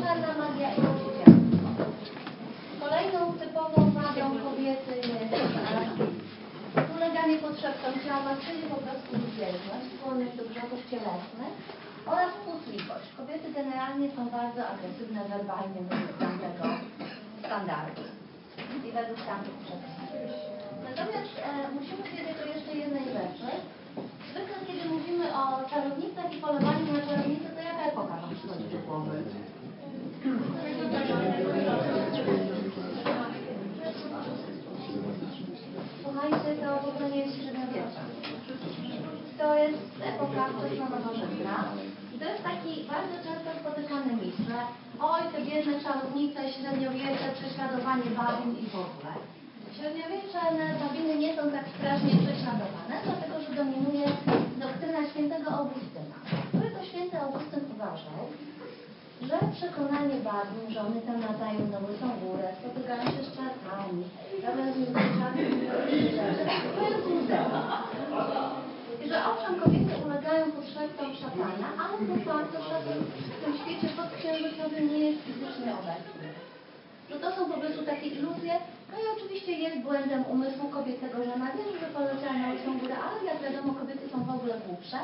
czarna magia i. Kolejną typową wadą kobiety jest uleganie potrzebom ciała, czyli po prostu lubielność, skłonność do grzechów cielesnych oraz kłótliwość. Kobiety generalnie są bardzo agresywne werbalnie według tamtego standardu i według tamtych przepisów. Natomiast e, musimy wiedzieć o jeszcze jednej rzeczy. Zwykle kiedy mówimy o czarownicach i polowaniu na czarownicy, to jaka epoka Wam przychodzi do głowy? Słuchajcie, to w ogóle nie jest średniowiecze. To jest epoka wczesno-nowożytna. I to jest taki bardzo często spotykany mit, że oj, te biedne czarownice, średniowiecze, prześladowanie babin i w ogóle. Średniowieczne babiny nie są tak strasznie prześladowane, dlatego że dominuje doktryna świętego Augustyna, który to święty Augustyn uważał, że przekonanie że one tam latają na górę, spotykają się z czarkami, robią z muzeum. I że owszem, kobiety ulegają potrzebom szatana, ale de facto szatan w tym świecie podksiężycowym nie jest fizycznie obecny. Takie iluzje, no i oczywiście jest błędem umysłu kobietego, że ona wie, że na łysą górę, ale jak wiadomo, kobiety są w ogóle głupsze,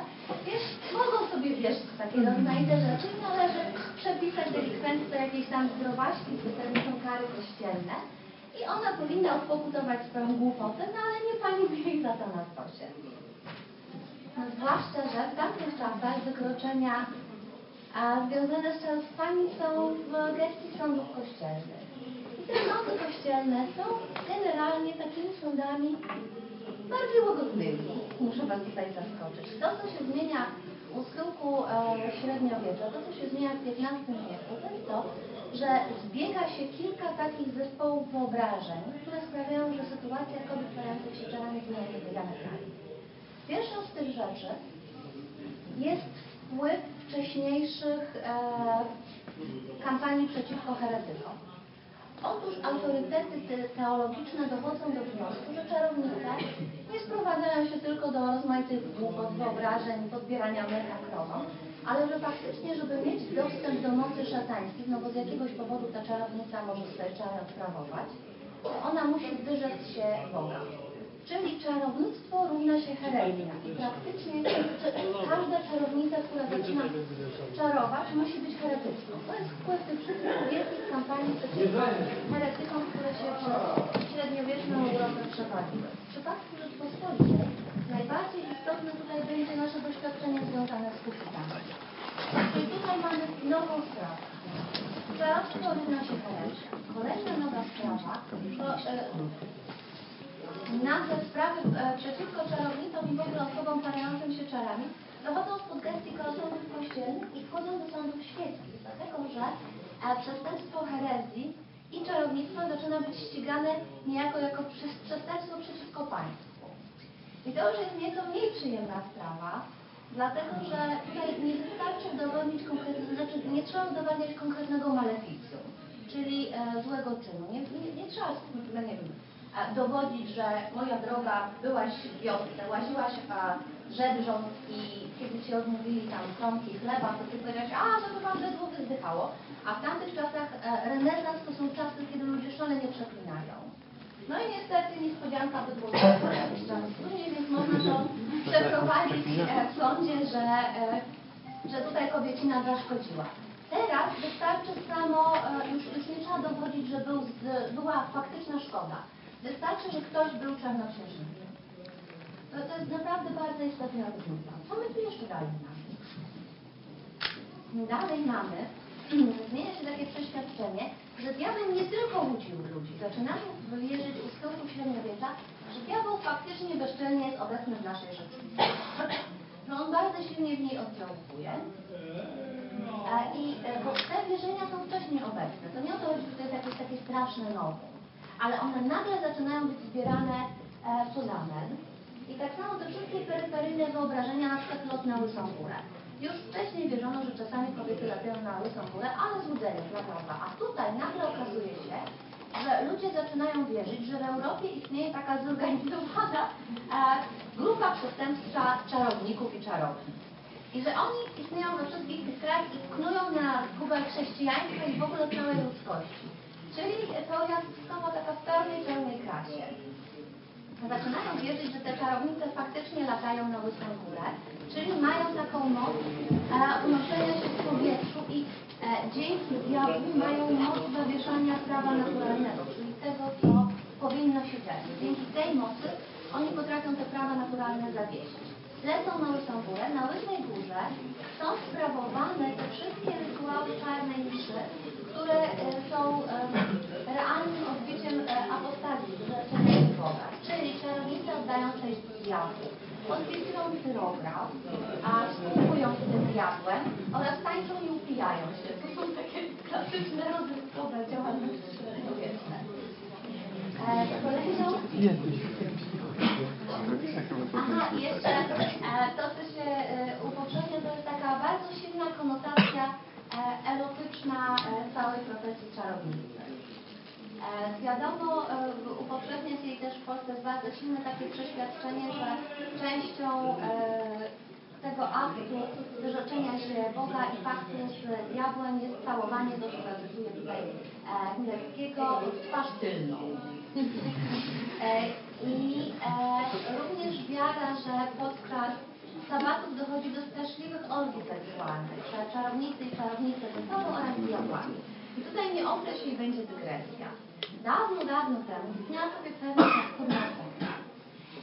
więc mogą sobie wierzyć w takie rozmaite rzeczy i należy przepisać delikwentce jakiejś tam zdrowaśki, specjalnie są kary kościelne i ona powinna odpokutować swoją głupotę, no ale nie panuje jej za to na stosie. No, zwłaszcza, że w tamtych czasach wykroczenia a związane z czarstwami są w gestii sądów kościelnych. Sądy kościelne są generalnie takimi sądami bardziej łagodnymi. Muszę Was tutaj zaskoczyć. To, co się zmienia u schyłku e, średniowiecza, to, co się zmienia w XV wieku, to jest to, że zbiega się kilka takich zespołów wyobrażeń, które sprawiają, że sytuacja kobiet stających się czarami zmienia się diametralnie. Pierwszą z tych rzeczy jest wpływ wcześniejszych e, kampanii przeciwko heretykom. Otóż autorytety te- teologiczne dochodzą do wniosku, że czarownice nie sprowadzają się tylko do rozmaitych głupot, wyobrażeń, podbierania mleka ale że faktycznie, żeby mieć dostęp do mocy szatańskich, no bo z jakiegoś powodu ta czarownica może sobie czarę odprawować, to ona musi wyrzec się Boga. Czyli czarownictwo równa się herezja. I praktycznie każda czarownica, która zaczyna czarować, musi być heretycką. To jest wpływ tych wszystkich wielkich kampanii przeciwko heretykom, które się przez średniowieczną Europę przechodziły. W przypadku Rzeczpospolitej najbardziej istotne tutaj będzie nasze doświadczenie związane z kupiami. I tutaj mamy nową sprawę. Czarowstwo równa się herezja. Kolejna nowa sprawa to e, na te sprawy e, przeciwko czarownicom i w ogóle osobom parającym się czarami dochodzą spod gestii sądów kościelnych i wchodzą do sądów świeckich, dlatego że e, przestępstwo herezji i czarownictwo zaczyna być ścigane niejako jako przes- przestępstwo przeciwko państwu. I to już jest nieco mniej przyjemna sprawa, dlatego że tutaj nie wystarczy udowodnić konkretnego, znaczy nie trzeba udowadniać konkretnego maleficjum, czyli e, złego czynu. Nie, nie, nie trzeba, no nie wiem, dowodzić, że moja droga, byłaś w wiosce, łaziłaś żebrząc i kiedy ci odmówili tam kromki chleba, to ty powiedziałaś, a, że to wam bydło wyzdychało. A w tamtych czasach e, renesans to są czasy, kiedy ludzie szalenie przeklinają. No i niestety niespodzianka bydło później, więc można to przeprowadzić e, w sądzie, że, e, że tutaj kobiecina zaszkodziła. Teraz wystarczy samo, już, już nie trzeba dowodzić, że był była faktyczna szkoda. Wystarczy, że ktoś był czarnoksiężnikiem. To, to jest naprawdę bardzo istotna różnica. Co my tu jeszcze dalej mamy? Dalej mamy, zmienia się takie przeświadczenie, że diabeł nie tylko łudził ludzi. Zaczynamy wierzyć u schyłku średniowiecza, że diabeł faktycznie bezczelnie jest obecny w naszej rzeczywistości. Że on bardzo silnie w niej oddziałuje. E, I e, bo te wierzenia są wcześniej obecne. To nie o to chodzi, że to jest jakieś takie straszne nowe. Ale one nagle zaczynają być zbierane e, pozamen. I tak samo te wszystkie peryferyjne wyobrażenia, na przykład lot na łysą górę. Już wcześniej wierzono, że czasami kobiety latają na łysą górę, ale złudzenie, prawda. A tutaj nagle okazuje się, że ludzie zaczynają wierzyć, że w Europie istnieje taka zorganizowana e, grupa przestępcza czarowników i czarownic. I że oni istnieją we wszystkich tych krajach i knują na zgubę chrześcijaństwa i w ogóle całej ludzkości. Czyli to zjawiskowo taka w pełnej, pełnej krasie. Zaczynają wierzyć, że te czarownice faktycznie latają na łysą górę, czyli mają taką moc e, unoszenia się w powietrzu i e, dzięki diabłu mają moc zawieszania prawa naturalnego, czyli tego, co powinno się dziać. Dzięki tej mocy oni potrafią te prawa naturalne zawiesić. Lecą na łysą górę, na łysej górze są sprawowane te wszystkie rytuały czarnej mszy, które e, są e, realnym odbiciem e, apostazji, zrzeczenia Boga. Czyli czarownice oddają diabłu, odwiedzą pyrograf, a współkują z tym diabłem oraz tańczą i upijają się. To są takie klasyczne rozrywkowe działalności średniowieczne. E, kolejną Aha, jeszcze e, to, co się e, upowszechnia, to jest taka bardzo silna konotacja e, erotyczna e, całej profesji czarownicy. E, wiadomo, e, upowszechnia się jej też w Polsce bardzo silne takie przeświadczenie, że częścią e, tego aktu wyrzeczenia się Boga i paktu z diabłem jest całowanie, że zacytuję tutaj Chmielewskiego, w twarz tylną. I również wiara, że podczas sabatów dochodzi do straszliwych orgii seksualnych, że czarownicy i czarownice ze sobą oraz diabłami. I tutaj nie oprę się i będzie dygresja. Dawno, dawno temu istniała sobie pewna sekta.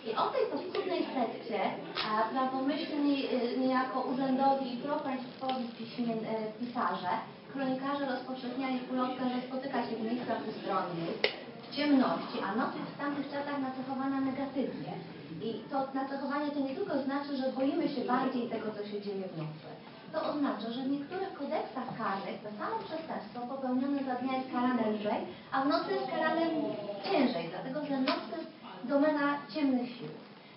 I o tej paskudnej sekcie a prawomyślni y, niejako urzędowi i propaństwowi piśmie, e, pisarze, kronikarze rozpowszechniali ulotkę, że spotyka się w miejscach ustronnych, w ciemności, a noc jest w tamtych czasach nacechowana negatywnie. I to nacechowanie to nie tylko znaczy, że boimy się bardziej tego, co się dzieje w nocy. To oznacza, że w niektórych kodeksach karnych to samo przestępstwo popełnione za dnia jest karane lżej, a w nocy jest karane ciężej, dlatego że noc to jest domena ciemnych sił.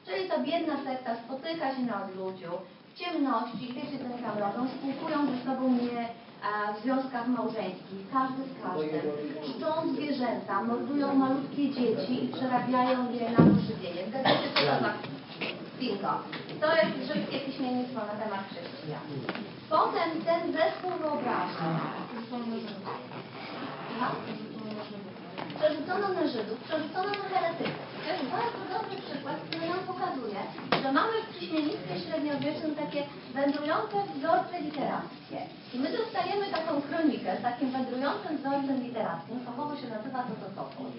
Czyli ta biedna sekta spotyka się na odludziu, w ciemności, wiecie co oni tam robią, spółkują ze sobą nie a, w związkach małżeńskich, każdy z każdym, czczą zwierzęta, mordują malutkie dzieci i przerabiają je na pożywienie. Się to za bingo. To jest brzydkie piśmiennictwo na temat chrześcijan. Potem ten zespół wyobrażeń. Przerzucono na Żydów, przerzucono na heretyków. To jest bardzo dobry przykład, który nam pokazuje, że mamy w piśmiennictwie średniowiecznym takie wędrujące wzorce literackie. I my dostajemy taką kronikę z takim wędrującym wzorcem literackim, fachowo się nazywa to Totopos.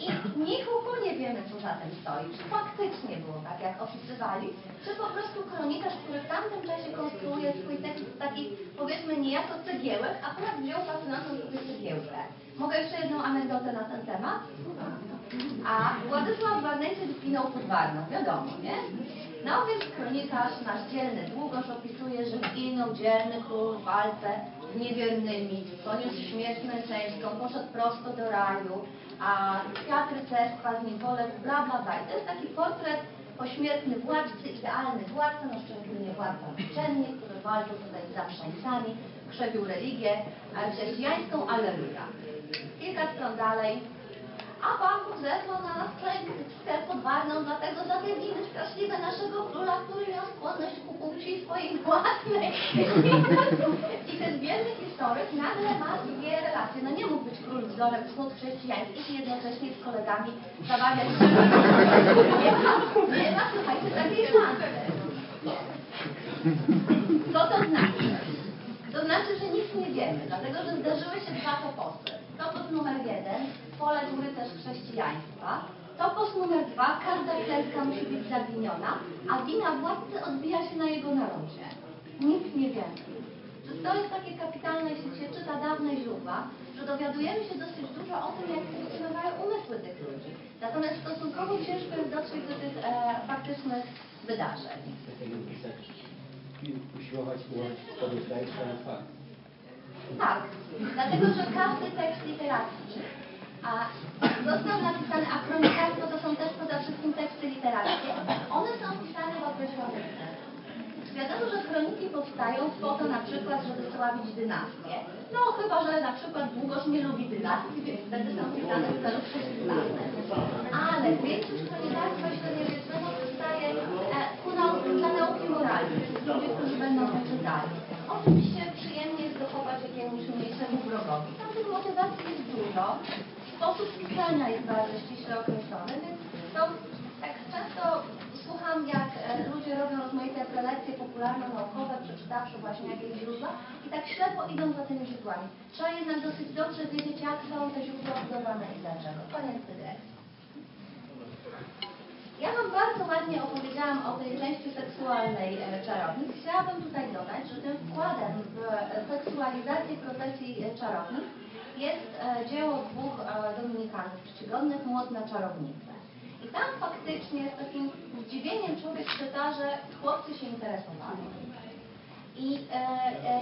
I ni chuchu nie wiemy, co za tym stoi. Czy faktycznie było tak, jak opisywali, czy po prostu kronikarz, który w tamtym czasie konstruuje swój tekst z takich, powiedzmy, niejako cegiełek, akurat wziął fascynującą sobie cegiełkę. Mogę jeszcze jedną anegdotę na ten temat? A Władysław Warneńczyk zginął pod Warną, wiadomo, nie? No więc kronikarz, nasz dzielny długoż opisuje, że zginął dzielny król walce niewiernymi, poniósł śmierć męczeńską, poszedł prosto do raju, a kwiat rycerstwa z nim poległ, bla bla bla. I to jest taki portret pośmiertny władcy, idealny władca, no szczególnie władca uczennik, który walczył tutaj z zaprzańcami, krzewił religię chrześcijańską, aleluja. Kilka stron dalej, a Pan Bóg na nas klęskę pod Warną, dlatego za te winy straszliwe naszego króla, który miał skłonność ku płci swojej własnej. I ten biedny historyk nagle ma dwie relacje. No nie mógł być król wzorem cnót chrześcijańskich i jednocześnie z kolegami zabawiać się. Nie ma, nie ma, słuchajcie, takiej szansy. Co to znaczy? To znaczy, że nic nie wiemy, dlatego że zdarzyły się dwa toposy. Topos numer jeden, poległ rycerz chrześcijaństwa. Topos numer dwa, każda klęska musi być zawiniona, a wina władcy odbija się na jego narodzie. Nic nie wiemy. To jest takie kapitalne, jeśli się czyta dawne źródła, że dowiadujemy się dosyć dużo o tym, jak funkcjonowały umysły tych ludzi. Natomiast stosunkowo ciężko jest dotrzeć do tych e, faktycznych wydarzeń. usiłować ułożyć. Tak, dlatego że każdy tekst literacki a został napisany, a kronikarstwo to są też przede wszystkim teksty literackie, one są pisane w określony sposób. Wiadomo, że kroniki powstają po to na przykład, żeby sławić dynastię. No chyba, że na przykład długoż nie lubi dynastii, więc wtedy są pisane w celu prześwietlanym. Ale większość kronikarstwa średniowiecznego powstaje e, ku nauce dla nauki moralnej. Ludzie, którzy będą Oczywiście jest dochować jakiemuś mniejszemu wrogowi. Tam tych motywacji jest dużo. Sposób pisania jest bardzo ściśle określony, więc to tak często słucham, jak e, ludzie robią rozmaite prelekcje popularno-naukowe, przeczytawszy właśnie jakieś źródła i tak ślepo idą za tymi źródłami. Trzeba jednak dosyć dobrze wiedzieć, jak są te źródła budowane i dlaczego. Koniec dygresji. Ja Wam bardzo ładnie opowiedziałam o tej części seksualnej e, czarownic. Chciałabym tutaj dodać, że tym wkładem w seksualizację profesji e, czarownic jest e, dzieło dwóch dominikanów czcigodnych, Młot na czarownicę. I tam faktycznie z takim zdziwieniem człowiek czyta, że chłopcy się interesowali. I, e,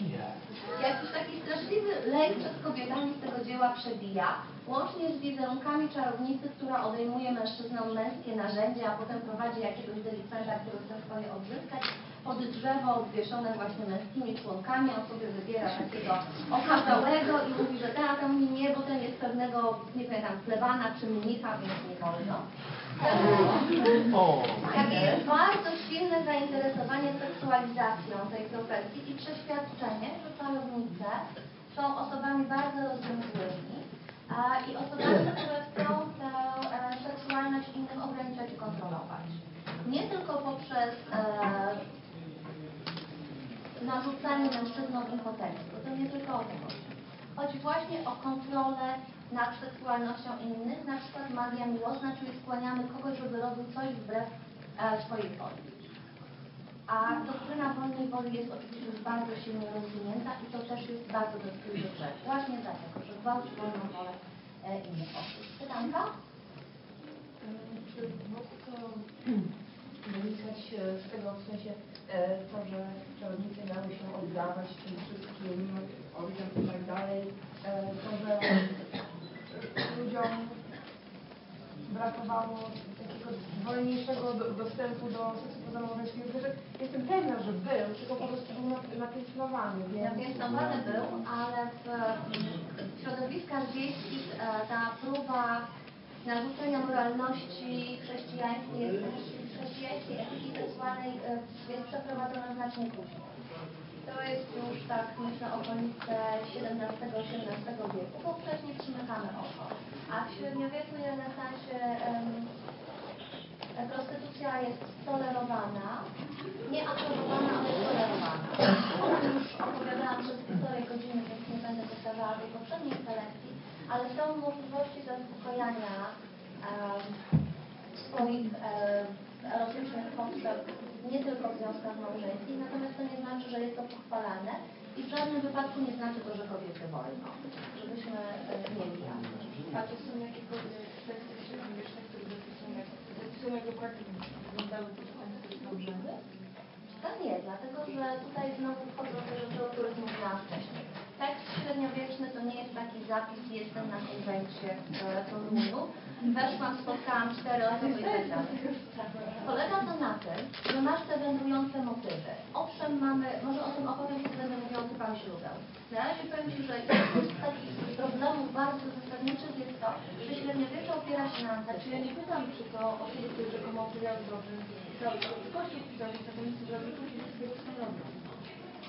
i jakiś taki straszliwy lęk przed kobietami z tego dzieła przebija, łącznie z wizerunkami czarownicy, która odejmuje mężczyznom męskie narzędzia, a potem prowadzi jakiegoś delikwenta, który chce swoje odzyskać, pod drzewo obwieszone właśnie męskimi członkami, on sobie wybiera takiego okazałego i mówi, że tak, tam mi nie, bo ten jest pewnego, nie pamiętam, plebana czy mnicha, więc nie wolno. Takie jest bardzo silne zainteresowanie seksualizacją tej profesji i przeświadczenie, że czarownice są osobami bardzo rozwiązłymi a, i osobami, które chcą tę e, seksualność innych ograniczać i kontrolować. Nie tylko poprzez e, narzucanie mężczyznom impotencji, bo to nie tylko o to chodzi. Chodzi właśnie o kontrolę nad seksualnością innych, na przykład magia miłosna, czyli skłaniamy kogoś, żeby robił coś wbrew e, swojej woli. A doktryna wolnej woli jest oczywiście już bardzo silnie rozwinięta i to też jest bardzo dotkliwy grzech. Właśnie dlatego, że gwałci wolną wolę e, innych osób. Pytanka? Czy mógł to wynikać e, z tego w sensie to, że czarownice miały się oddawać tym wszystkim ojcom i tak dalej, e, to, że ludziom brakowało takiego wolniejszego do, dostępu do seksu pozamałżeńskiego. Znaczy, jestem pewna, że był, tylko po prostu był na- napiętnowany. Napiętnowany był, ale w środowiskach wiejskich e, ta próba narzucenia moralności chrześcijańskiej, chrześcijańskiej etyki seksualnej e, jest przeprowadzona znacznie później. To jest już tak, myślę, okolice XVII-XVIII wieku, bo wcześniej przymykamy oko. A w średniowieczu i renesansie em, prostytucja jest tolerowana, nie aprobowana, ale tolerowana. O tym już opowiadałam przez półtorej godziny, więc nie będę powtarzała tej poprzedniej prelekcji, ale są możliwości zaspokojania em, swoich erotycznych potrzeb nie tylko w związkach małżeńskich, natomiast to nie znaczy, że jest to pochwalane i w żadnym wypadku nie znaczy to, że kobiety wolno, żebyśmy e, mieli jasność. A czy są jakiekolwiek teksty średniowieczne, które jak dokładnie wyglądały te państwa załóżone? To nie, dlatego że tutaj znowu wchodzą te rzeczy, o których mówiłam wcześniej. Tekst średniowieczny to nie jest taki zapis, jestem na konwencie e, Toruniu, weszłam, spotkałam cztery osoby i tak dalej. Polega to na tym, że masz te wędrujące motywy. Owszem, mamy, może o tym opowiem, kiedy będę mówiła o typach źródeł. Na razie powiem Ci, że jednym z takich problemów bardzo zasadniczych jest to, że średniowiecze opiera się na Znaczy ja nie pytam, czy to osoby, które opowiadają dobrze, Kościół pisał, że to nic, później wszystkiego co robią.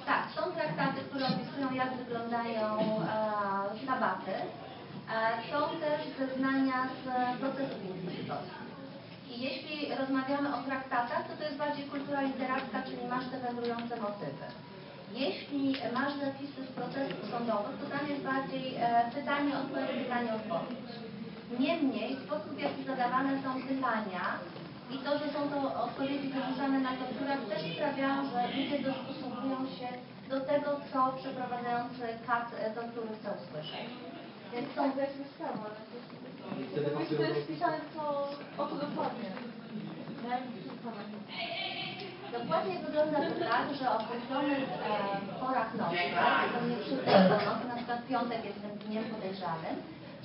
Tak, są traktaty, które opisują, jak wyglądają e, sabaty. Są też zeznania z procesu inkwizytorskich. I jeśli rozmawiamy o traktatach, to to jest bardziej kultura literacka, czyli masz te wędrujące motywy. Jeśli masz zapisy z procesów sądowych, to tam jest bardziej e, pytanie, odpowiedź, pytanie, odpowiedź. Niemniej sposób, w jaki zadawane są pytania i to, że są to odpowiedzi wyrzucane na torturach też sprawiają, że ludzie dostosowują się do tego, co przeprowadzający kat e, tortury chce usłyszeć. Więc są to jest sprawa, ale to jest... Wtedy To jest, to jest pisane co, o to dokładnie. Dokładnie wygląda to tak, że o określonych e, porach nocy, tak, to nie wszystkie nocy, na przykład piątek jest tym dniem podejrzanym,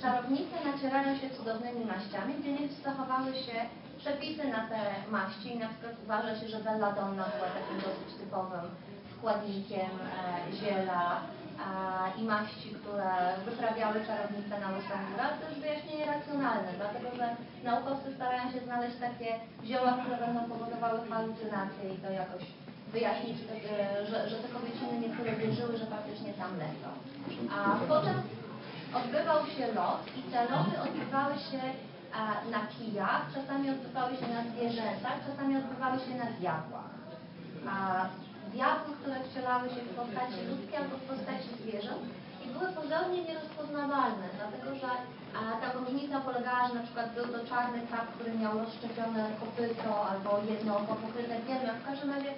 czarownice nacierają się cudownymi maściami, gdzie nie zachowały się przepisy na te maści i na przykład uważa się, że belladonna była takim dosyć typowym składnikiem e, ziela i maści, które wyprawiały czarownice na ale to jest wyjaśnienie racjonalne, dlatego że naukowcy starają się znaleźć takie zioła, które będą powodowały halucynacje i to jakoś wyjaśnić, że, że te kobieciny niektóre wierzyły, że faktycznie tam lecą. A potem odbywał się lot i te loty odbywały się na kijach, czasami odbywały się na zwierzętach, czasami odbywały się na diabłach. A diabły, które wcielały się w postaci ludzkiej albo w postaci zwierząt i były pozornie nierozpoznawalne, dlatego że a, ta różnica polegała, że na przykład był to czarny kap, który miał rozszczepione kopyto albo jedno oko pokryte pielmem. W każdym razie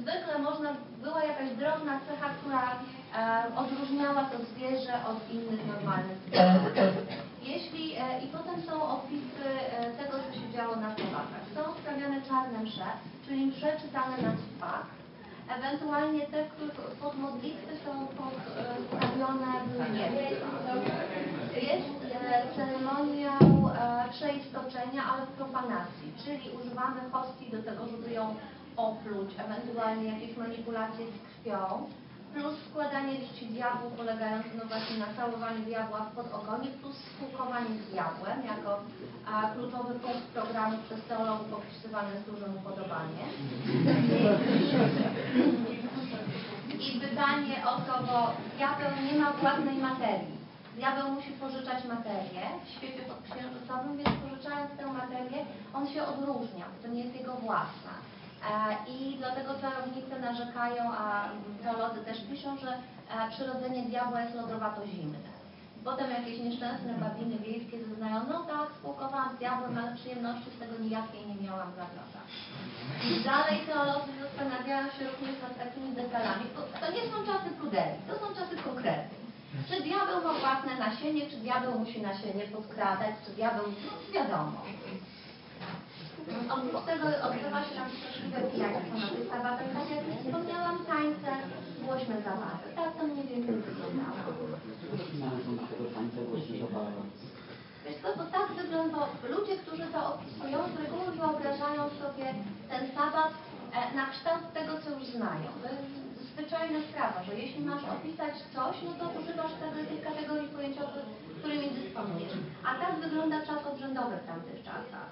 zwykle można, była jakaś drobna cecha, która e, odróżniała to zwierzę od innych normalnych zwierząt. Jeśli, e, I potem są opisy e, tego, co się działo na Słowakach. Są sprawiane czarne msze, czyli msze czytane na spak. Ewentualnie te, które pod modlitwy są podstawione w niebie. Jest e, ceremonią e, przeistoczenia, ale w profanacji, czyli używamy hostii do tego, żeby ją opluć, ewentualnie jakieś manipulacje z krwią, plus składanie liści diabłu polegające no właśnie na całowaniu diabła w podogonie, plus spółkowanie z diabłem jako a, kluczowy punkt programu przez teologów opisywany z dużym upodobaniem. I pytanie o to, bo diabeł nie ma własnej materii. Diabeł musi pożyczać materię w świecie podksiężycowym, więc pożyczając tę materię, on się odróżnia, to nie jest jego własna. E, I dlatego czarownice narzekają, a teolodzy też piszą, że e, przyrodzenie diabła jest lodowato zimne. Potem jakieś nieszczęsne babiny wiejskie zeznają, no tak, spłukowałam z diabłem, ale przyjemności z tego nijakiej nie miałam za groza. I dalej teolodzy zastanawiają się również nad takimi detalami, to nie są czasy pruderii, to są czasy konkrety. Czy diabeł ma własne nasienie, czy diabeł musi nasienie podkradać, czy diabeł, no wiadomo. Oprócz tego odbywa się tam straszliwe pijactwo na sabatach, tak jak wspomniałam, tańce, głośne zabawy. Tak to mniej więcej wyglądało. Wiesz co, bo tak wygląda, ludzie, którzy to opisują, z reguły wyobrażają sobie ten sabat e, na kształt tego, co już znają. To jest zwyczajna sprawa, że jeśli masz opisać coś, no to używasz tego, tych kategorii pojęciowych, którymi dysponujesz. A tak wygląda czas obrzędowy w tamtych czasach.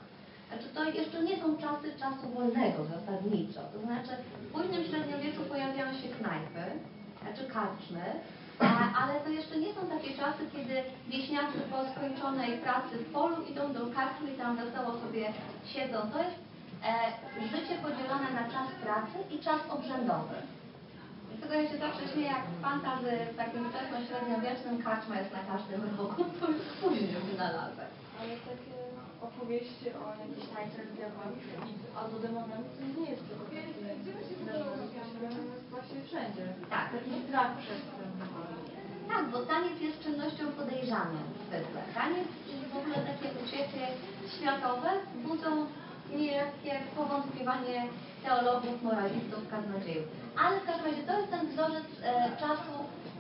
Znaczy to jeszcze nie są czasy czasu wolnego zasadniczo. To znaczy w późnym średniowieczu pojawiają się knajpy, znaczy karczmy, a, ale to jeszcze nie są takie czasy, kiedy wieśniacy po skończonej pracy w polu idą do karczmy i tam wesoło sobie siedzą. To jest e, życie podzielone na czas pracy i czas obrzędowy. Dlatego ja się zawsze śmieję, jak fantazy w takim wczesno-średniowiecznym karczma jest na każdym rogu. To jest późny wynalazek. Ale takie opowieści o jakichś tańcach z diabłami albo demonami to nie jest tylko właśnie wszędzie. Tak. Taki strach przed tym. Tak, bo taniec jest czynnością podejrzaną zwykle. Taniec, czyli w ogóle takie uciechy światowe budzą niejakie powątpiewanie teologów, moralistów, kaznodziejów. Ale w każdym razie to jest ten wzorzec e, czasu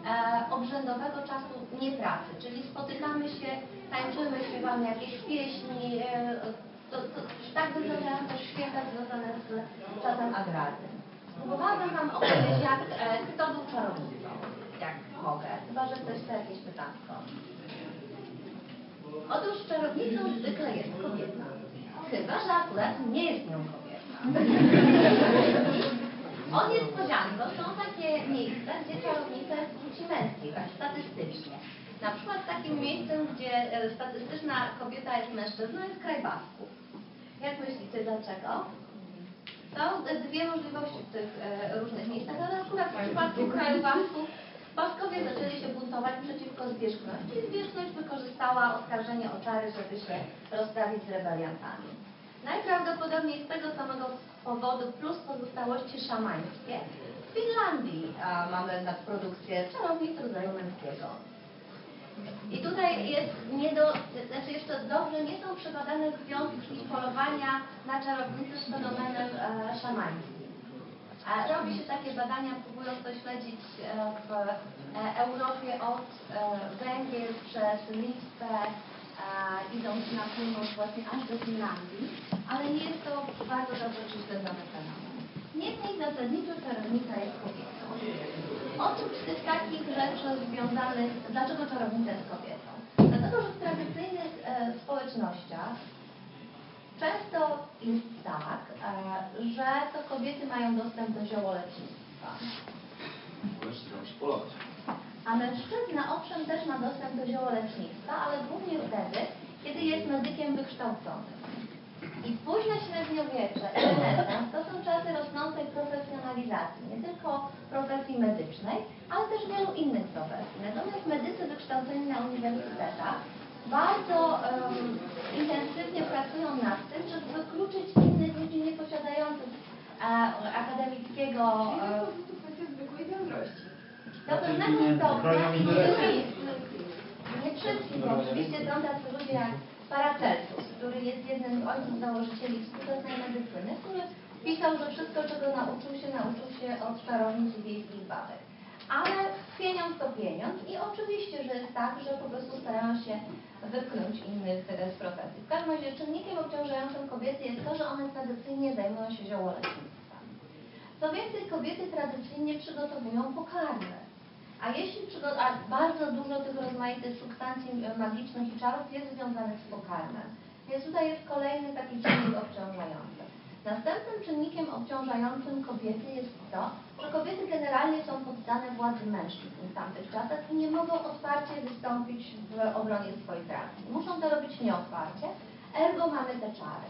e, obrzędowego, czasu niepracy, czyli spotykamy się, tańczymy, śpiewamy jakieś pieśni. E, to, to, tak wyglądają też święta związane z czasem agrarnym. Próbowałabym Wam opowiedzieć, jak, e, kto był czarownicą, jak mogę, chyba że ktoś chce jakieś pytanko. Otóż czarownicą zwykle jest kobieta. Chyba, że akurat nie jest nią kobieta. O niespodzianko są takie miejsca, gdzie czarownica jest płci męskiej, tak statystycznie. Na przykład takim miejscem, gdzie e, statystyczna kobieta jest mężczyzną, jest kraj Basków. Jak myślicie, dlaczego? Są dwie możliwości w tych e, różnych miejscach, ale akurat w przypadku kraju Basków Baskowie zaczęli się buntować przeciwko zwierzchności i zwierzchność wykorzystała oskarżenie o czary, żeby się rozprawić z rebeliantami. Najprawdopodobniej z tego samego powodu plus pozostałości szamańskie w Finlandii mamy nadprodukcję czarownic rodzaju męskiego. I tutaj jest nie do, znaczy jeszcze dobrze nie są przebadane związki polowania na czarownicy z fenomenem e, szamańskim. Robi się takie badania, próbując to śledzić e, w e, Europie od e, Węgier przez Litwę, idąc na północ właśnie aż do Finlandii, ale nie jest to bardzo dobrze znany fenomen. Niemniej zasadniczo czarownica jest kobietą. Oprócz tych takich rzeczy związanych, dlaczego czarownica jest kobietą? Dlatego, że w tradycyjnych e, społecznościach Często jest tak, e, że to kobiety mają dostęp do polować. a mężczyzna owszem też ma dostęp do ziołolecznictwa, ale głównie wtedy, kiedy jest medykiem wykształconym. I późne średniowiecze i renesans to są czasy rosnącej profesjonalizacji, nie tylko profesji medycznej, ale też wielu innych profesji. Natomiast medycy wykształceni na uniwersytetach bardzo em, intensywnie pracują nad tym, żeby wykluczyć innych ludzi nieposiadających e, akademickiego e, zwykłej mądrości. do pewnego stopnia i nie wszystkich, bo oczywiście są tacy ludzie jak Paracelsus, który jest jednym z ojców założycieli współczesnej medycyny, który pisał, że wszystko, czego nauczył się, nauczył się od czarownic i wiejskich babek. Ale pieniądz to pieniądz i oczywiście, że jest tak, że po prostu starają się wypchnąć innych z profesji. W każdym razie czynnikiem obciążającym kobiety jest to, że one tradycyjnie zajmują się ziołolecznictwem. Co więcej, kobiety tradycyjnie przygotowują pokarmy. A jeśli a bardzo dużo tych rozmaitych substancji e, magicznych i czarów jest związanych z pokarmem. Więc tutaj jest kolejny taki czynnik obciążający. Następnym czynnikiem obciążającym kobiety jest to, że kobiety generalnie są poddane władzy mężczyzn w tamtych czasach i nie mogą otwarcie wystąpić w obronie swoich racji. Muszą to robić nieotwarcie, ergo mamy te czary.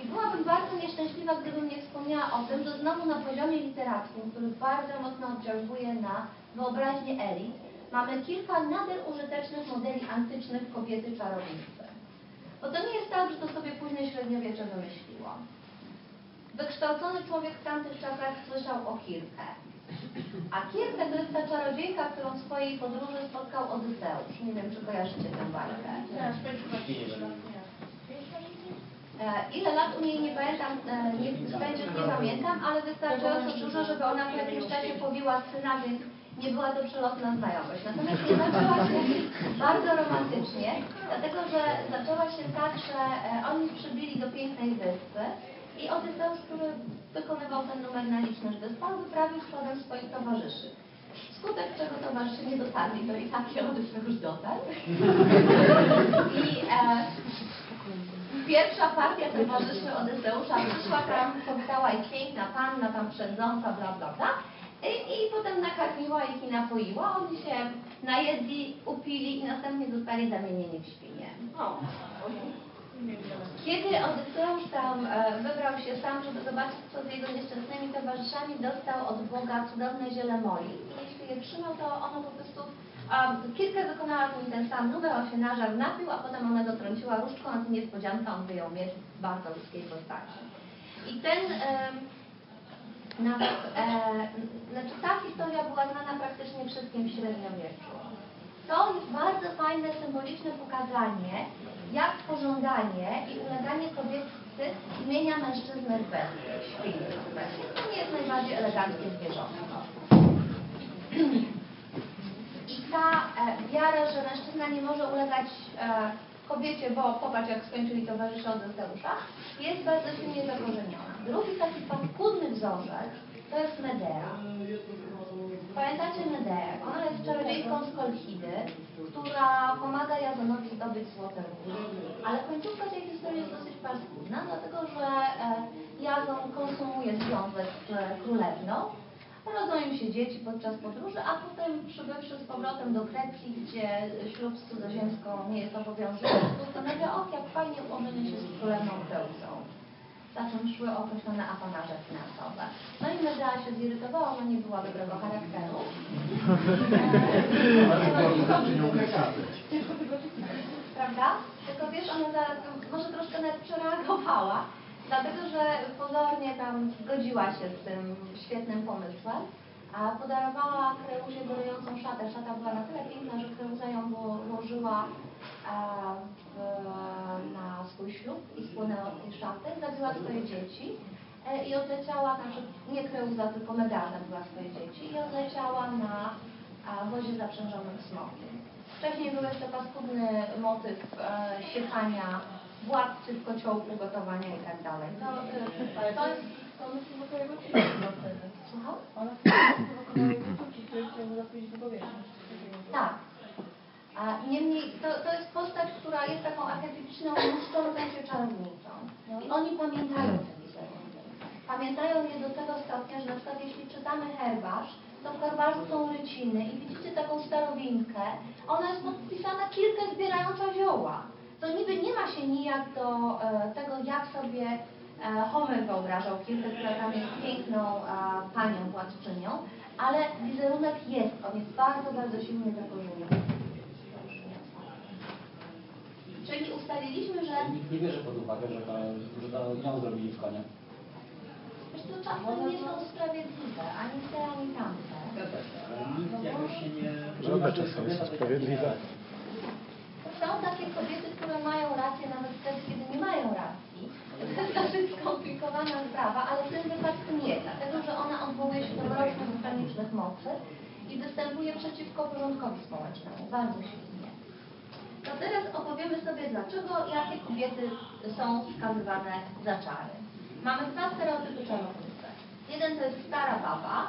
I byłabym bardzo nieszczęśliwa, gdybym nie wspomniała o tym, że znowu na poziomie literackim, który bardzo mocno oddziałuje na wyobraźnię elit, mamy kilka nader użytecznych modeli antycznych kobiety czarownicy. Bo to nie jest tak, że to sobie późne średniowiecze wymyśliło. Wykształcony człowiek w tamtych czasach słyszał o Kirkę. A Kirkę to jest ta czarodziejka, którą w swojej podróży spotkał Odyseusz. Nie wiem, czy kojarzycie tę bajkę. E, Ile lat u niej nie pamiętam, e, nie, spędzić nie pamiętam, ale wystarczająco dużo, żeby ona w jakimś czasie powiła syna, więc nie była to przelotna znajomość. Natomiast nie zaczęła się bardzo romantycznie, dlatego że zaczęła się tak, że e, oni przybili do pięknej wyspy i Odyseusz, który wykonywał ten numer na licznych wyspach, wyprawił składem swoich towarzyszy. Skutek czego towarzysze nie dotarli, to i taki Odyseusz dotarł. I e, Pierwsza partia towarzyszy Odyseusza przyszła tam, powitała ich piękna panna, tam przędząca, bla, bla, bla. I, I potem nakarmiła ich i napoiła. Oni się najedli, upili i następnie zostali zamienieni w świnie. Kiedy Odyseusz tam e, wybrał się sam, żeby zobaczyć, co z jego nieszczęsnymi towarzyszami, dostał od Boga cudowne ziele moli. I jeśli je trzymał, to ono po prostu... A kilka wykonała z nim ten sam numer, on się napił, a potem ona go trąciła różdżką, a tu niespodzianka, on wyjął miecz w bardzo ludzkiej postaci. I ten... nawet, e, znaczy ta historia była znana praktycznie wszystkim w średniowieczu. To jest bardzo fajne, symboliczne pokazanie, jak pożądanie i uleganie kobiety zmienia mężczyznę w świnie. To nie jest najbardziej eleganckie zwierzątko. I ta e, wiara, że mężczyzna nie może ulegać e, kobiecie, bo popatrz jak skończyli towarzysze Odyseusza, jest bardzo silnie zakorzeniona. Drugi taki paskudny wzorzec to jest Medea. Pamiętacie Medeę? Ona jest czarodziejką z Kolchidy, która pomaga Jazonowi zdobyć złote róże. Ale końcówka tej historii jest dosyć paskudna, dlatego że e, Jazon konsumuje związek z e, królewną, rodzą się dzieci podczas podróży, a potem przybywszy z powrotem do Grecji, gdzie ślub z cudzoziemską nie jest obowiązujący, postanawia, och, jak fajnie ułożenie się z królewną Kreusą. Za czym szły określone apanarze finansowe. No i Medea się zirytowała, ona nie była dobrego charakteru. Prawda? Tylko wiesz, ona za, może troszkę nawet przereagowała, dlatego że pozornie tam zgodziła się z tym świetnym pomysłem, podarowała Kreuzie gorejącą szatę. Szata była na tyle piękna, że Kreuza ją wło- włożyła e, w, na swój ślub i spłynęła z tej szaty, zabiła swoje dzieci e, i odleciała, znaczy nie Kreuza, tylko Medea zabiła swoje dzieci i odleciała na a, wozie zaprzężonym smokiem. Wcześniej był jeszcze paskudny motyw e, siekania władcy w kociołku, gotowania i tak dalej. To, e, to jest... Ona sprowokowała jego córki wtedy. Słucham? Ona. Tak. A niemniej to, to jest postać, która jest taką archetypiczną, niszczącą się czarownicą. I oni pamiętają te wizerunki. Pamiętają je do tego stopnia, że na przykład jeśli czytamy herbarz, to w herbarzu są ryciny i widzicie taką starowinkę, ona jest podpisana kilka zbierająca zioła. To niby nie ma się nijak do e, tego, jak sobie Homer wyobrażał tam jest piękną e, panią władczynią, ale wizerunek jest, on jest bardzo, bardzo silny zakorzeniony. Czyli ustaliliśmy, że Nikt nie bierze pod uwagę, że to, że to nią zrobili w konia. Wiesz, to czasem nie są sprawiedliwe, ani te, ani tamte. Ale nikt jakoś się nie... Czasami są sprawiedliwe. Są takie kobiety, które mają rację nawet wtedy, kiedy nie mają racji. Dosyć skomplikowana sprawa, ale w tym wypadku nie, dlatego że ona odwołuje się do mrocznych mechanicznych mocy i występuje przeciwko porządkowi społecznemu, bardzo silnie. To teraz opowiemy sobie, dlaczego, jakie kobiety są wskazywane za czary. Mamy dwa stereotypy czarownice. Jeden to jest stara baba,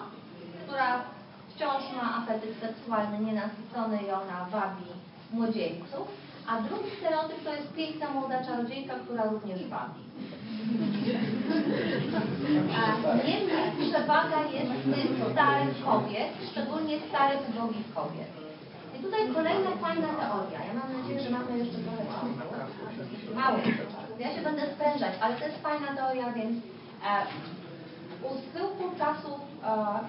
która wciąż ma apetyt seksualny nienasycony i ona wabi młodzieńców, a drugi stereotyp to jest piękna młoda czarodziejka, która również. A Niemniej przewaga jest tych starych kobiet, szczególnie starych, ubogich kobiet. I tutaj kolejna fajna teoria. Ja mam nadzieję, że mamy jeszcze trochę czasu. Mało czasu. Ja się będę sprężać, ale to jest fajna teoria, więc e, u schyłku czasów, e,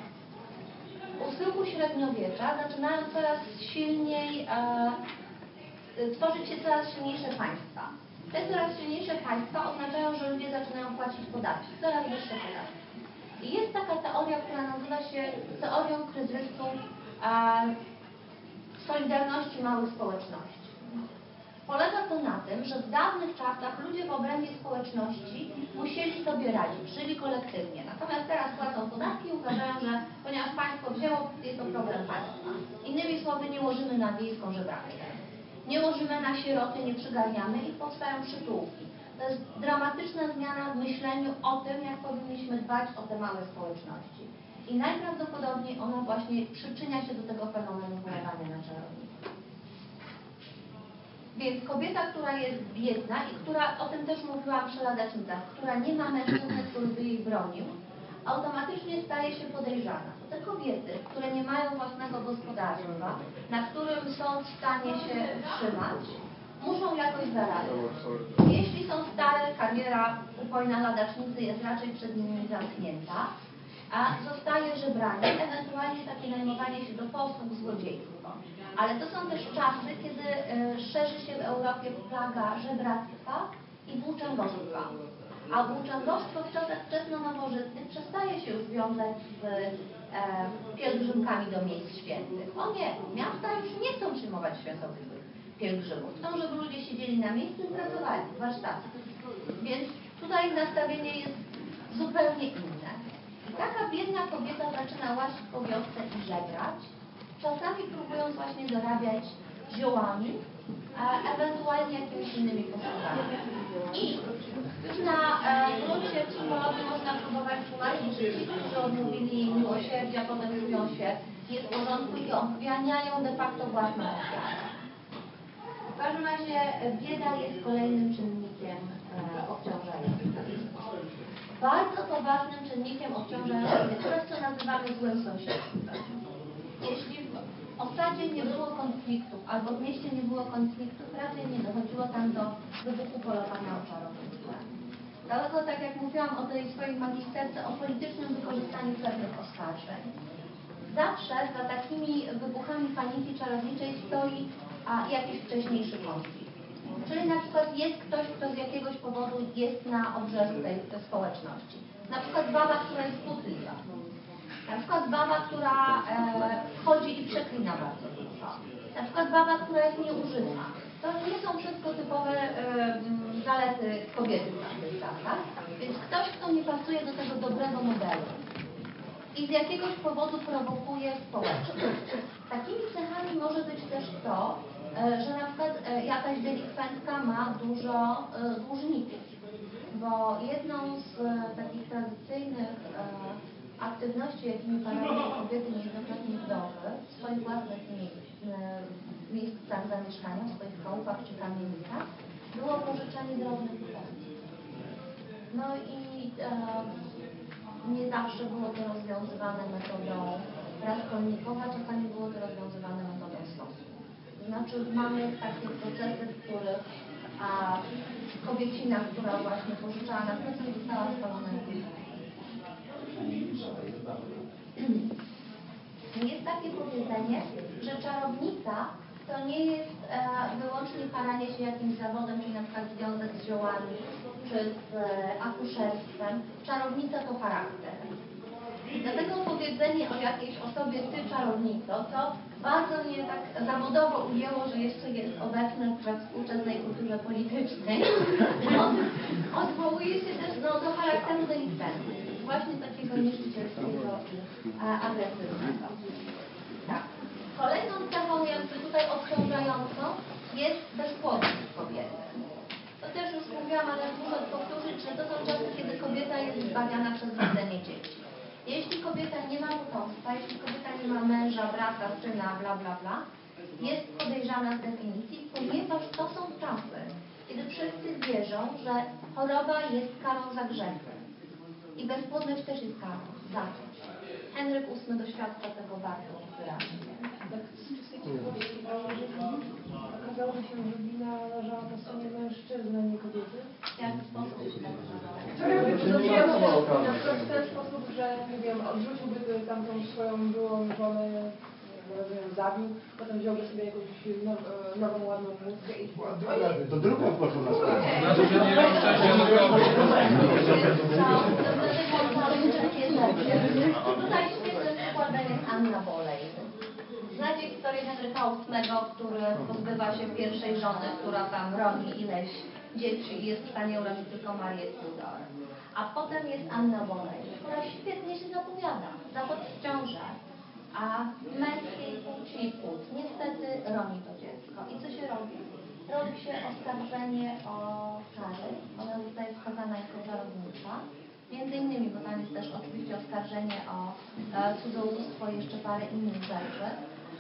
u schyłku średniowiecza zaczynają coraz silniej e, tworzyć się coraz silniejsze państwa. Te coraz silniejsze państwa oznaczają, że ludzie zaczynają płacić podatki, coraz wyższe podatki. I jest taka teoria, która nazywa się teorią kryzysu Solidarności Małych Społeczności. Polega to na tym, że w dawnych czasach ludzie w obrębie społeczności musieli sobie radzić, żyli kolektywnie. Natomiast teraz płacą podatki i uważają, że ponieważ państwo wzięło, jest to problem państwa. Innymi słowy, nie łożymy na wiejską żebraczkę. Nie łożymy na sieroty, nie przygarniamy i powstają przytułki. To jest dramatyczna zmiana w myśleniu o tym, jak powinniśmy dbać o te małe społeczności. I najprawdopodobniej ona właśnie przyczynia się do tego fenomenu polowania na czarownicę. Więc kobieta, która jest biedna i która, o tym też mówiłam przy ladacznicach, która nie ma mężczyzny, który by jej bronił, automatycznie staje się podejrzana. Te kobiety, które nie mają własnego gospodarstwa, na którym są w stanie się utrzymać, muszą jakoś zarabiać. Jeśli są stare, kariera upojna ladacznicy jest raczej przed nimi zamknięta, a zostaje żebranie, ewentualnie takie najmowanie się do posług złodziejstwo. Ale to są też czasy, kiedy e, szerzy się w Europie plaga żebractwa i włóczęgostwa. A włóczęgostwo w czasach wczesno-nowożytnych przestaje się już wiązać z e, pielgrzymkami do miejsc świętych. O nie, miasta już nie chcą przyjmować światowych pielgrzymów. Chcą, żeby ludzie siedzieli na miejscu i pracowali w warsztatach. Więc tutaj nastawienie jest zupełnie inne. I taka biedna kobieta zaczyna łazić po wiosce i żebrać, czasami próbując właśnie zarabiać ziołami, ewentualnie jakimiś innymi posługami. I już na e, gruncie psychologii można próbować tłumaczyć, ci, którzy odmówili miłosierdzia, potem czują się nie w porządku i ochwianiają de facto własną ofiarę. W każdym razie bieda jest kolejnym czynnikiem e. Bardzo poważnym czynnikiem obciążającym jest coś, co nazywamy złym sąsiedztwem. Jeśli w osadzie nie było konfliktów, albo w mieście nie było konfliktów, raczej nie dochodziło tam do wybuchu polowania o. Dlatego, tak jak mówiłam o tej swojej magisterce, o politycznym wykorzystaniu pewnych oskarżeń. Zawsze za takimi wybuchami paniki czarowniczej stoi a, jakiś wcześniejszy konflikt. Czyli na przykład jest ktoś, kto z jakiegoś powodu jest na obrzeżu tej, tej społeczności. Na przykład baba, która jest putliwa. Na przykład baba, która e, chodzi i przeklina bardzo dużo. Na przykład baba, która jest nieużyta. To nie są wszystko typowe e, m, zalety kobiety w tamtych czasach. Więc ktoś, kto nie pasuje do tego dobrego modelu i z jakiegoś powodu prowokuje społeczność. Takimi cechami może być też to, e, że na przykład e, jakaś delikwentka ma dużo e, dłużników. Bo jedną z e, takich tradycyjnych e, aktywności, jakimi parały kobiety niejednokrotnie wdowy w swoich własnych miejsc, e, miejscach zamieszkania, w swoich chałupach czy kamienicach, było pożyczanie drobnych kwestii. No i e, nie zawsze było to rozwiązywane metodą raskolnikowa, czasami było to rozwiązywane metodą stosu. To znaczy mamy takie procesy, w których a, kobiecina, która właśnie pożyczała na procent, została spalona jako Jest takie powiedzenie, że czarownica to nie jest e, wyłącznie paranie się jakimś zawodem, czyli na przykład związek z ziołami, czy z e, akuszerstwem. Czarownica to charakter. Dlatego powiedzenie o jakiejś osobie ty czarownico, to bardzo mnie tak zawodowo ujęło, że jeszcze jest obecne we współczesnej kulturze politycznej. Od, odwołuje się też no, do charakteru delikwentów, właśnie takiego niszczycielskiego e, agresywnego. Tak. Kolejną cechą jakby tutaj obciążającą jest bezpłodność kobiety. To też już mówiłam, ale muszę powtórzyć, że to są czasy, kiedy kobieta jest zbawiana przez rodzenie dzieci. Jeśli kobieta nie ma potomstwa, jeśli kobieta nie ma męża, brata, syna, bla, bla, bla, jest podejrzana z definicji, ponieważ to są czasy, kiedy wszyscy wierzą, że choroba jest karą za grzechy. I bezpłodność też jest karą za coś. Henryk VIII doświadcza tego bardzo wyraźnie. Tak z czystej ciekawości, bo okazało się, że wina leżała po stronie mężczyzny, a nie kobiety. W jaki sposób się tak nazywa? Na przykład w ten sposób, że nie wiem, odrzuciłby tamtą swoją byłą żonę, wiem, zabił, potem wziąłby sobie jakąś now, nową, ładną mózgę i Do drugiego poszło na stronę. Znaczy, że nie Tutaj świetnym przykładem jest Anna Bolej. Znacie historię Henryka VIII, który pozbywa się pierwszej żony, która tam roni ileś dzieci i jest w stanie urodzić tylko Marię Tudor. A potem jest Anna Bolej, która świetnie się zapowiada, zawód w ciąży, a męskiej płci płód. Niestety roni to dziecko. I co się robi? Robi się oskarżenie o czary. Ona zostaje wskazana jako czarownica. Między innymi, bo tam jest też oczywiście oskarżenie o e, cudzołóstwo i jeszcze parę innych rzeczy.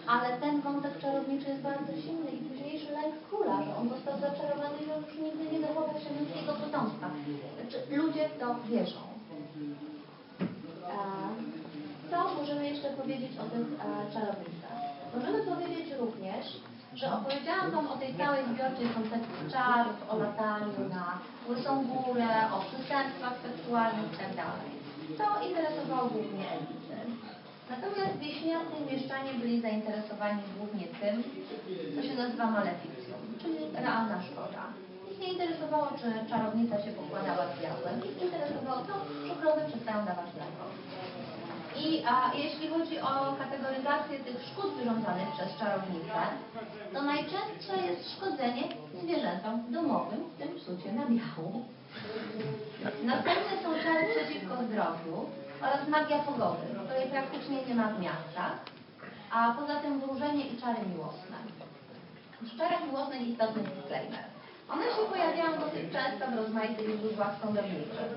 Ale ten wątek czarowniczy jest bardzo silny i późniejszy lęk króla, że on został zaczarowany i on już nigdy nie dochował się ludzkiego potomstwa. Znaczy, ludzie to wierzą. E, Co możemy jeszcze powiedzieć o tych e, czarownicach? Możemy powiedzieć również, że opowiedziałam Wam o tej całej zbiorczej koncepcji czarów, o lataniu na łysą górę, o przestępstwach seksualnych itd. To interesowało głównie elity. Natomiast wieśniacy i mieszczanie byli zainteresowani głównie tym, co się nazywa maleficją, czyli realna szkoda. Ich nie interesowało, czy czarownica się pokładała z diabłem. Ich interesowało to, że krowy przestają dawać mleko. I a, jeśli chodzi o kategoryzację tych szkód wyrządzanych przez czarownicę, to najczęstsze jest szkodzenie zwierzętom domowym, w tym psucie na biału. Następne są czary przeciwko zdrowiu oraz magia pogody, której praktycznie nie ma w miastach, a poza tym wróżenie i czary miłosne. W czarach miłosnych istotny disclaimer. One się pojawiają dosyć często w rozmaitych źródłach sądowniczych.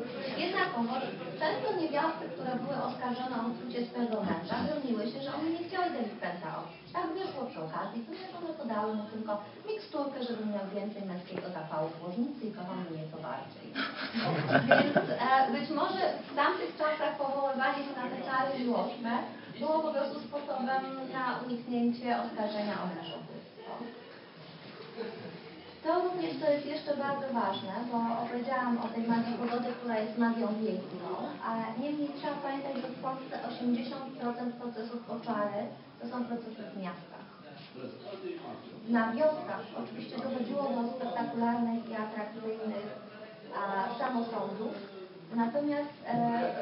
Jednakowoż często niewiasty, które były oskarżone o psucie swojego męża, broniły się, że one nie chciały delikwenta obić. Tak wyszło przy okazji, ponieważ one podały mu tylko miksturkę, żeby miał więcej męskiego zapału w łożnicy i kochał mnie nieco bardziej. Więc e, być może w tamtych czasach powoływanie się na te czary miłosne było po prostu sposobem na uniknięcie oskarżenia o mężobójstwo. To również to jest jeszcze bardzo ważne, bo opowiedziałam o tej magii pogody, która jest magią wiejską, ale niemniej trzeba pamiętać, że w Polsce 80% procesów oczary to są procesy w miastach. Na wioskach oczywiście dochodziło do spektakularnych i atrakcyjnych a, samosądów, natomiast e,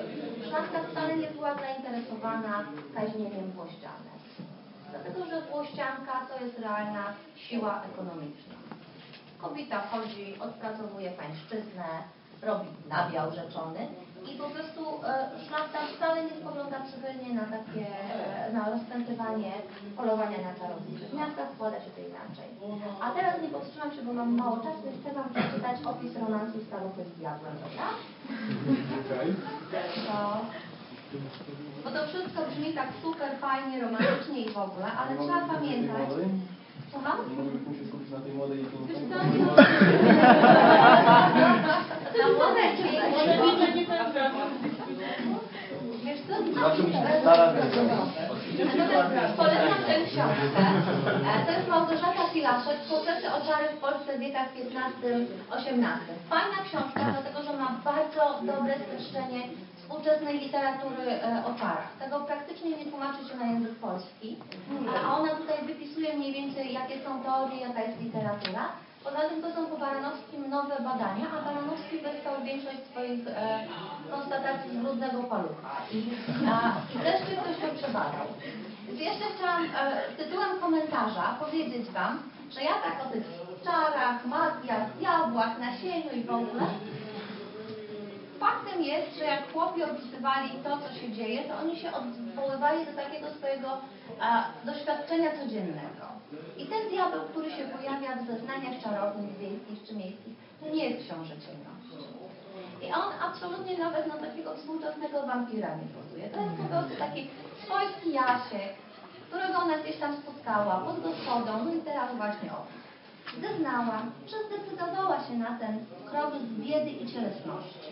szlachta wcale nie była zainteresowana kaźnieniem włościanek. Dlatego, że włościanka to jest realna siła ekonomiczna. Kobieta chodzi, odpracowuje pańszczyznę, robi nabiał rzeczony i po prostu e, szlachta wcale nie spogląda przychylnie na takie, e, na rozpętywanie polowania na czarownicy. W miastach składa się to inaczej. A teraz nie powstrzymam się, bo mam mało czasu i chcę Wam przeczytać opis romansu Staruchy z diabłem, dobra? To, bo to wszystko brzmi tak super fajnie, romantycznie i w ogóle, ale trzeba pamiętać... Może byśmy się na tej młodej i To Na młode dzieci. Wiesz co? Polecam tę książkę. E, To jest Małgorzata Filaszek, Portrety oczary w Polsce w wiekach XV-XVIII. Fajna książka, dlatego że ma bardzo dobre streszczenie współczesnej literatury e, o czarach. Tego praktycznie nie tłumaczy się na język polski, a ona tutaj wypisuje mniej więcej, jakie są teorie, jaka jest literatura. Poza tym to są po Baranowskim nowe badania, a Baranowski wystał większość swoich e, konstatacji z brudnego palucha. I, wreszcie ktoś to przebadał. Jeszcze chciałam e, tytułem komentarza powiedzieć Wam, że ja tak o tych czarach, magiach, diabłach, nasieniu i w ogóle Faktem jest, że jak chłopi opisywali to, co się dzieje, to oni się odwoływali do takiego swojego a, doświadczenia codziennego. I ten diabeł, który się pojawia w zeznaniach czarownic wiejskich czy miejskich, to nie jest książę ciemności. I on absolutnie nawet na takiego współczesnego wampira nie pozuje. To jest po prostu taki swojski Jasiek, którego ona gdzieś tam spotkała pod gospodą, no i teraz właśnie o. Zeznała, że zdecydowała się na ten krok z biedy i cielesności.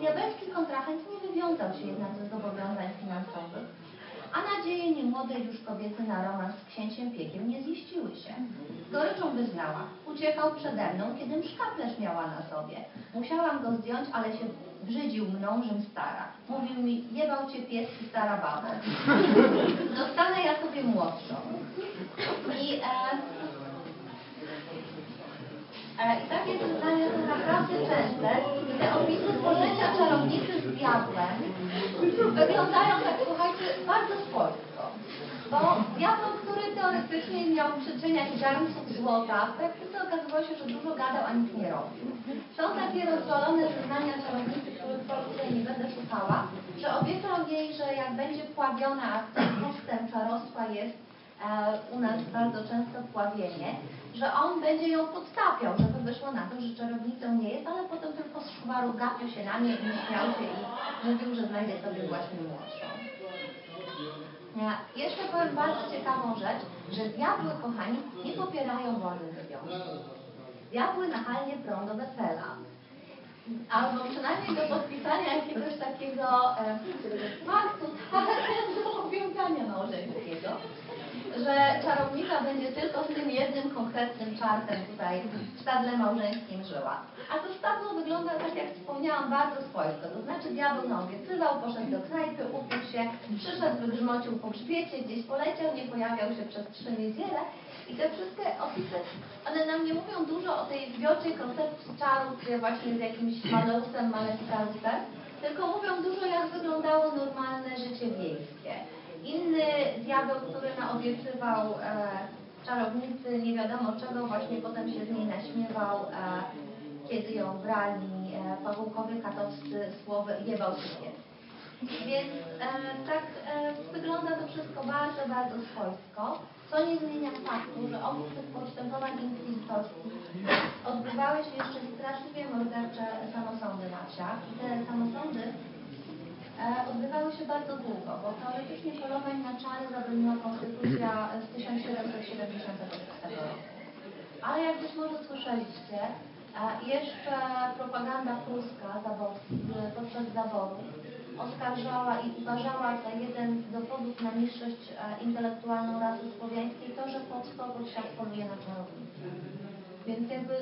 Diabelski kontrahent nie wywiązał się jednak ze zobowiązań finansowych, a nadzieje niemłodej już kobiety na romans z księciem piekiem nie ziściły się. Z goryczą wyznała, uciekał przede mną, kiedym szkaplerz miała na sobie. Musiałam go zdjąć, ale się brzydził mną, żem stara. Mówił mi, jebał cię pies i stara babo. Dostanę ja sobie młodszą. I E, I takie zeznania są naprawdę częste. I te opisy tworzenia czarownicy z diabłem wyglądają tak, słuchajcie, bardzo swojsko. Bo diabeł, który teoretycznie miał przyczyniać garnków złota, w praktyce okazywało się, że dużo gadał, a nic nie robił. Są takie rozwalone zeznania czarownicy, których tutaj nie będę szukała, że obiecał jej, że jak będzie pławiona, a ten postęp czarostwa jest e, u nas bardzo często pławienie, że on będzie ją podtapiał, żeby wyszło na to, że czarownicą nie jest, ale potem tylko z szwaru gapił się na mnie i śmiał się i mówił, że znajdzie sobie właśnie młodszą. Ja jeszcze powiem bardzo ciekawą rzecz, że diabły, kochani, nie popierają wolnych związków. Diabły nachalnie prą do wesela. Albo przynajmniej do podpisania jakiegoś takiego e, faktu, tak, do powiązania małżeńskiego że czarownica będzie tylko z tym jednym konkretnym czartem tutaj w stadle małżeńskim żyła. A to stadło wygląda tak, jak wspomniałam, bardzo swojsko. To znaczy diabeł no obiecywał, poszedł do knajpy, upił się, przyszedł, wygrzmocił po grzbiecie, gdzieś poleciał, nie pojawiał się przez trzy niedziele. I te wszystkie opisy, one nam nie mówią dużo o tej zbiorczej koncepcji czaru, gdzie właśnie z jakimś Maleusem, Maleficarusem, tylko mówią dużo, jak wyglądało normalne życie wiejskie. Inny diabeł, który naobiecywał e, czarownicy nie wiadomo czego, właśnie potem się z niej naśmiewał, e, kiedy ją brali e, pawłkowie katowscy słowy jebał się pies. Więc e, tak e, wygląda to wszystko bardzo, bardzo swojsko, co nie zmienia faktu, że oprócz tych postępowań inkwizytorskich odbywały się jeszcze straszliwie mordercze samosądy na wsiach i te samosądy odbywały się bardzo długo, bo teoretycznie polowań na czary zabroniła konstytucja z 1776 roku. Ale jak być może słyszeliście, e, jeszcze propaganda pruska zaborów- podczas zaborów oskarżała i uważała za jeden z dowodów na niższość e, intelektualną rasy słowiańskiej to, że pod pod świat poluje na czarownicę. Więc jakby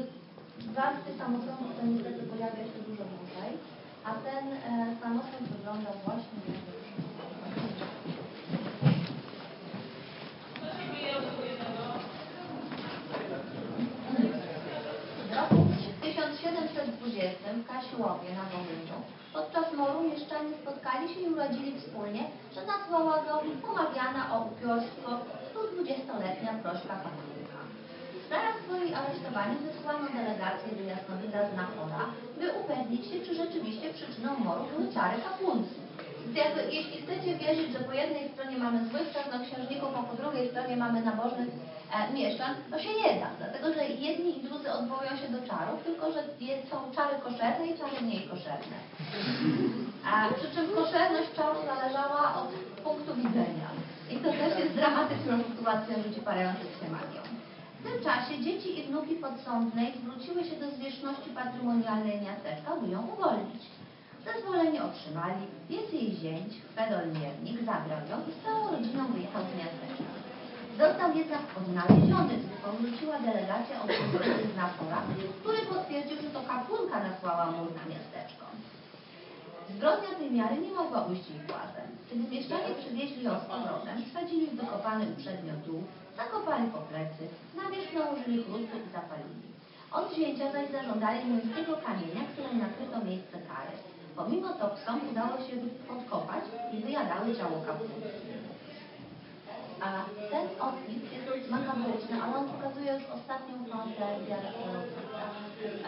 warstwy samosądów to niestety pojawia się dużo dłużej, a ten e, samosąd wygląda właśnie jak W roku 1720 w Kasiłowie na Wołyniu podczas moru mieszczanie spotkali się i uradzili wspólnie, że nazwała go umawiana o upiorstwo 120-letnia prośba. Zaraz po jej aresztowaniu wysłano delegację do jasnowida z Nachora, by upewnić się, czy rzeczywiście przyczyną moru były czary. Więc jakby, jeśli chcecie wierzyć, że po jednej stronie mamy złych czarnoksiężników, a po drugiej stronie mamy nabożnych e, mieszczan, to się nie da, dlatego że jedni i drudzy odwołują się do czarów, tylko że są czary koszerne i czary mniej koszerne. A przy czym koszerność czaru zależała od punktu widzenia. I to też jest dramatyczną sytuacją ludzi parających się magią. W tym czasie dzieci i wnuki podsądnej zwróciły się do zwierzchności patrymonialnej miasteczka, by ją uwolnić. Zezwolenie otrzymali, więc jej zięć, Fedor Miernik, zabrał ją i z całą rodziną wyjechał z miasteczka. Został jednak odnaleziony, gdy powróciła delegacja od z Napora, który potwierdził, że to kapłanka nasłała mu na miasteczko. Zbrodnia tej miary nie mogła ujść jej płazem. Gdy mieszczanie przywieźli ją z powrotem, wsadzili w wykopany uprzednio dół, zakopali po plecy, na wierzch nałożyli chrustu i zapalili. Od wzięcia zaś zażądali młyńskiego kamienia, którym nakryto miejsce kary. Pomimo to psom udało się odkopać i wyjadały ciało kapłanki. A ten odpis jest makabryczny, ale on pokazuje już ostatnią fazę czarownica.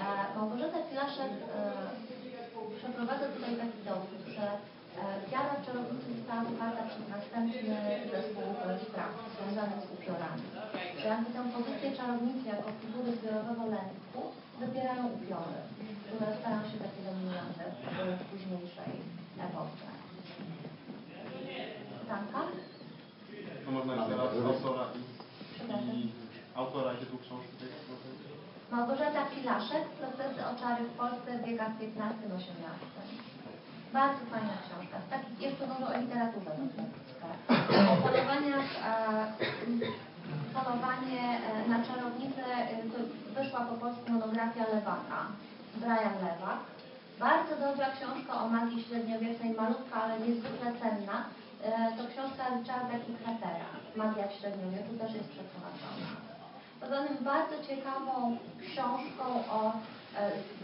E, Małgorzata Filaszek e, przeprowadza tutaj taki dowód, że e, wiara w czarownicy została poparta przez następny zespół spraw związanych z upiorami. Że jakby tę pozycję czarownicy jako figury zbiorowego lęku zabierają upiory, które stają się takie dominujące w późniejszej epoce. Tanka? To można teraz autora i, i autora tytuł książki tej. Małgorzata Filaszek, Procesy o czary w Polsce w wiekach XV-XVIII. Bardzo fajna książka. Tak, jeszcze może o literaturze. O polowaniach, e, polowanie e, na czarownicę, e, wyszła po polsku monografia Lewaka, Brian Lewak. Bardzo dobra książka o magii średniowiecznej, malutka, ale niezwykle cenna. E, to książka Richarda Kickratera, Magia w średniowieczu, też jest przetłumaczona. Poza tym bardzo ciekawą książką o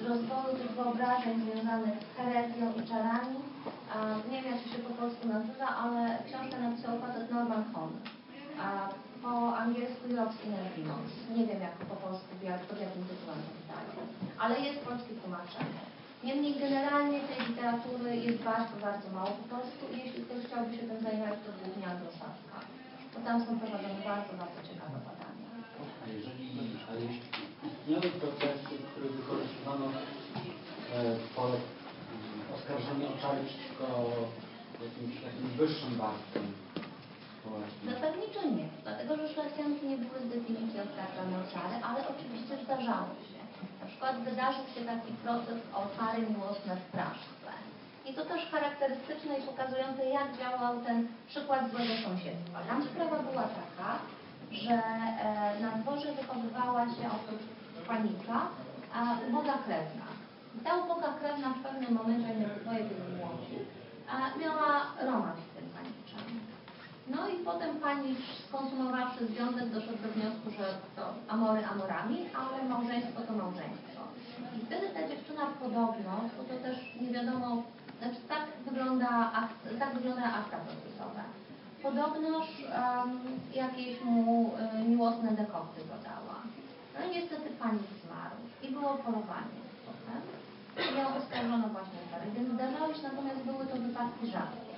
rozwoju tych wyobrażeń związanych z herezją i czarami. Nie wiem jak się po polsku nazywa, ale książkę napisał facet Norman Hon. Po angielsku Inner Demons. Nie wiem jak po polsku, jak, pod jakim tytułem wydali. Ale jest polskie tłumaczenie. Niemniej generalnie tej literatury jest bardzo, bardzo mało po polsku i jeśli ktoś chciałby się tym zajmować, to głównie anglosaska. Bo tam są prowadzone bardzo, bardzo ciekawe badania. A jeżeli, a jeśli istniały procesy, których wykorzystywano e, po mm, oskarżenie o czary przeciwko jakimś takim wyższym warstwom. Zasadniczo nie, dlatego że szlachcianki nie były z definicji oskarżane o czary, ale oczywiście zdarzało się. Na przykład wydarzył się taki proces o czary miłosne w Praszce. I to też charakterystyczne i pokazujące, jak działał ten przykład złego sąsiedztwa. Tam sprawa była taka, że e, na dworze wychowywała się oprócz panika a uboga krewna. Ta uboga krewna w pewnym momencie, jak swoje były młodzi, miała romans z tym paniczem. No i potem pani skonsumowawszy związek doszedł do wniosku, że to amory amorami, ale małżeństwo to małżeństwo. I wtedy ta dziewczyna podobno, bo to też nie wiadomo, znaczy tak wygląda tak wygląda akta procesowe. Podobnoż um, jakieś mu y, miłosne dekokty dodała. No i niestety pani zmarł i było polowanie potem. I ją oskarżono właśnie o czary. Więc zdarzały się, natomiast były to wypadki rzadkie.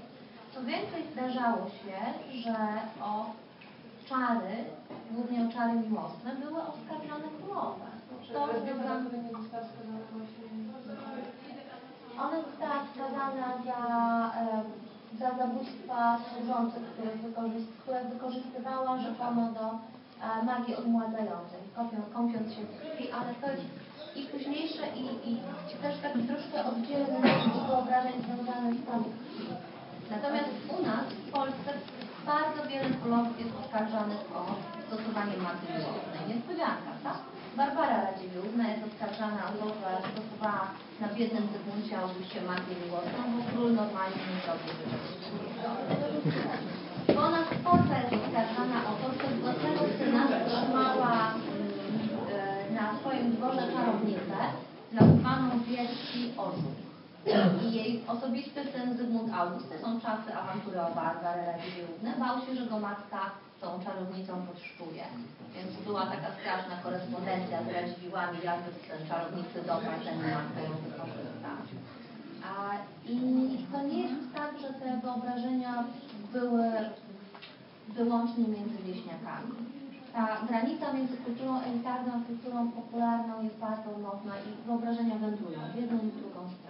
Co więcej, zdarzało się, że o czary, głównie o czary miłosne, były oskarżane królowe. To związane nie została skazana za, e, za zabójstwa służących, które, wykorzyst, które wykorzystywała rzekomo do e, magii odmładzającej, kąpiąc, kąpiąc się w krwi, ale to jest i późniejsze i, i też taki troszkę oddzielny od wyobrażeń związanych z tą. Natomiast u nas w Polsce bardzo wiele królowów jest oskarżanych o stosowanie magii miłosnej. Niespodzianka, tak? Barbara Radziwiłłna jest oskarżana o to, że stosowała na biednym Zygmuncie Augustie magię miłosną, bo król normalnie nie zrobił Bo ona w Polsce jest oskarżana o to, że własnego syna trzymała mm, e, na swoim dworze czarownicę nazwaną Wielki Orzech. I jej osobisty syn Zygmunt August, to są czasy awantury o Barbarę Radziwiłłnę, bał się, że go matka tą czarownicą podszczuje. Więc była taka straszna korespondencja z Radziwiłłami, jakby ten czarownicy dopadł, ten matkę ją wykorzysta. A, I to nie jest tak, że te wyobrażenia były wyłącznie między wieśniakami. Ta granica między kulturą elitarną a kulturą popularną jest bardzo mocna i wyobrażenia wędrują w jedną i drugą stronę.